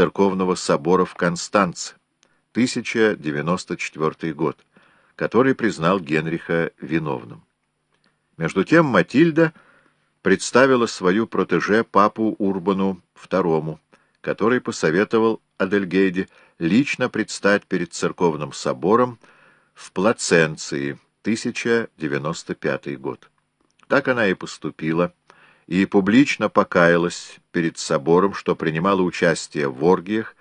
церковного собора в Констанце, 1094 год, который признал Генриха виновным. Между тем Матильда представила свою протеже папу Урбану II, который посоветовал Адельгейде лично предстать перед церковным собором в Плаценции, 1095 год. Так она и поступила, и публично покаялась перед собором, что принимала участие в оргиях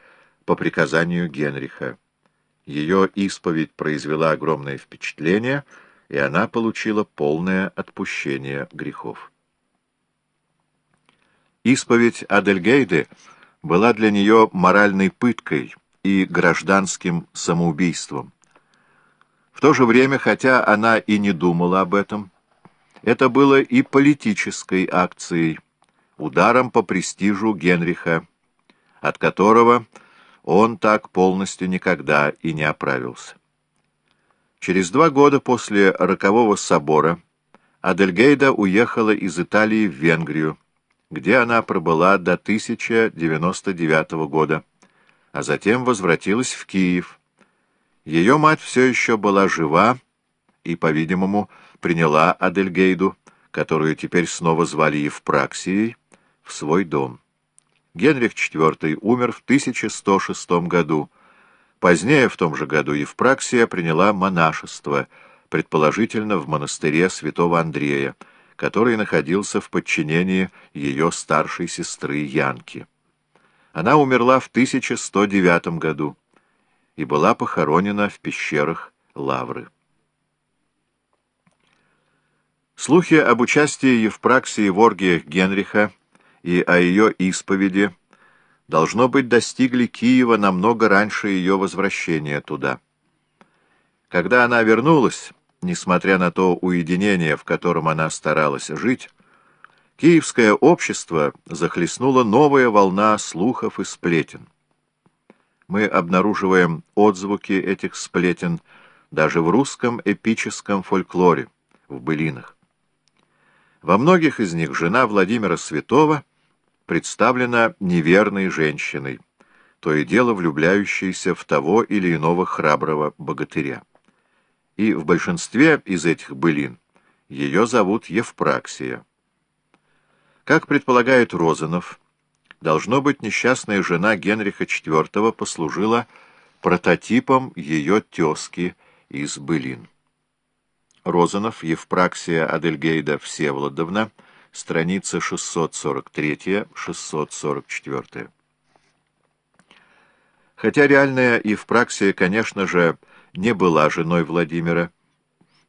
по приказанию Генриха. Ее исповедь произвела огромное впечатление, и она получила полное отпущение грехов. Исповедь Адельгейды была для нее моральной пыткой и гражданским самоубийством. В то же время, хотя она и не думала об этом, это было и политической акцией, ударом по престижу Генриха, от которого он так полностью никогда и не оправился. Через два года после рокового собора Адельгейда уехала из Италии в Венгрию, где она пробыла до 1099 года, а затем возвратилась в Киев. Ее мать все еще была жива и, по-видимому, приняла Адельгейду, которую теперь снова звали Евпраксией, в свой дом. Генрих IV умер в 1106 году. Позднее, в том же году, Евпраксия приняла монашество, предположительно в монастыре святого Андрея, который находился в подчинении ее старшей сестры Янки. Она умерла в 1109 году и была похоронена в пещерах Лавры. Слухи об участии Евпраксии в оргиях Генриха и о ее исповеди должно быть достигли Киева намного раньше ее возвращения туда. Когда она вернулась, несмотря на то уединение, в котором она старалась жить, киевское общество захлестнула новая волна слухов и сплетен. Мы обнаруживаем отзвуки этих сплетен даже в русском эпическом фольклоре, в былинах. Во многих из них жена Владимира Святого представлена неверной женщиной, то и дело влюбляющейся в того или иного храброго богатыря и в большинстве из этих былин ее зовут Евпраксия. Как предполагает Розанов, должно быть, несчастная жена Генриха IV послужила прототипом ее тезки из былин. Розанов, Евпраксия Адельгейда Всеволодовна, страница 643-644. Хотя реальная Евпраксия, конечно же, не была женой Владимира,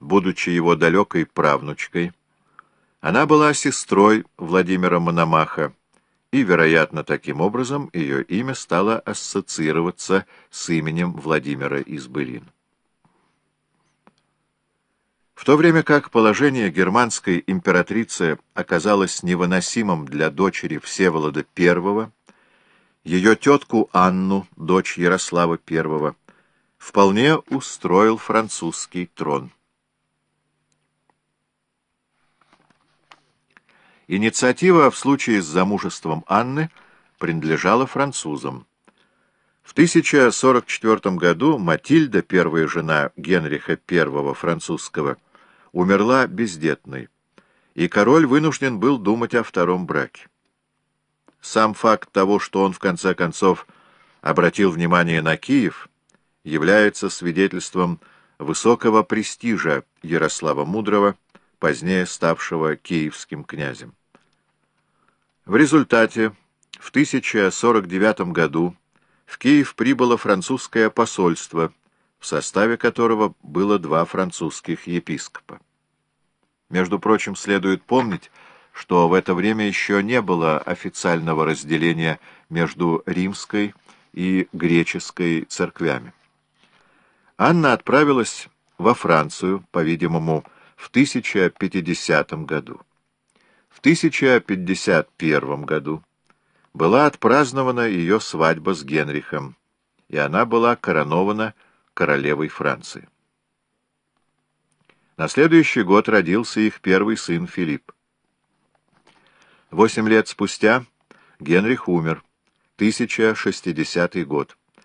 будучи его далекой правнучкой. Она была сестрой Владимира Мономаха, и, вероятно, таким образом ее имя стало ассоциироваться с именем Владимира Избылин. В то время как положение германской императрицы оказалось невыносимым для дочери Всеволода I, ее тетку Анну, дочь Ярослава I, вполне устроил французский трон. Инициатива в случае с замужеством Анны принадлежала французам. В 1044 году Матильда, первая жена Генриха I французского, умерла бездетной, и король вынужден был думать о втором браке. Сам факт того, что он в конце концов обратил внимание на Киев, является свидетельством высокого престижа Ярослава Мудрого, позднее ставшего киевским князем. В результате в 1049 году в Киев прибыло французское посольство, в составе которого было два французских епископа. Между прочим, следует помнить, что в это время еще не было официального разделения между римской и греческой церквями. Анна отправилась во Францию, по-видимому, в 1050 году. В 1051 году была отпразднована ее свадьба с Генрихом, и она была коронована королевой Франции. На следующий год родился их первый сын Филипп. Восемь лет спустя Генрих умер, 1060 год.